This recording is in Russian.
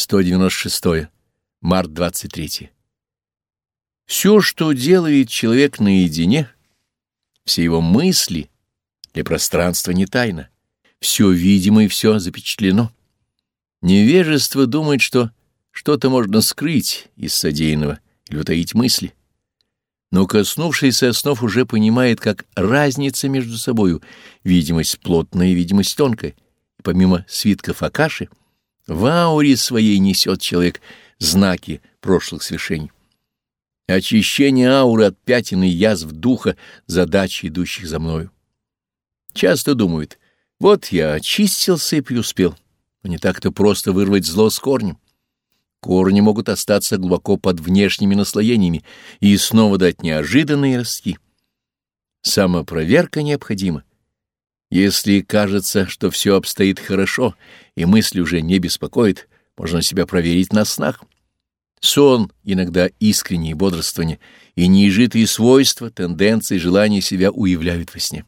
196. Март 23. Все, что делает человек наедине, все его мысли для пространства не тайна, все видимо и все запечатлено. Невежество думает, что что-то можно скрыть из содеянного или утаить мысли. Но коснувшийся основ уже понимает, как разница между собою, видимость плотная и видимость тонкая, помимо свитков Акаши — в ауре своей несет человек знаки прошлых свершений. Очищение ауры от пятен и язв духа — задачи, идущих за мною. Часто думают, вот я очистился и преуспел, но не так-то просто вырвать зло с корнем. Корни могут остаться глубоко под внешними наслоениями и снова дать неожиданные ростки. Самопроверка необходима. Если кажется, что все обстоит хорошо, и мысль уже не беспокоит, можно себя проверить на снах. Сон, иногда искреннее бодрствование, и неизжитые свойства, тенденции, желания себя уявляют во сне.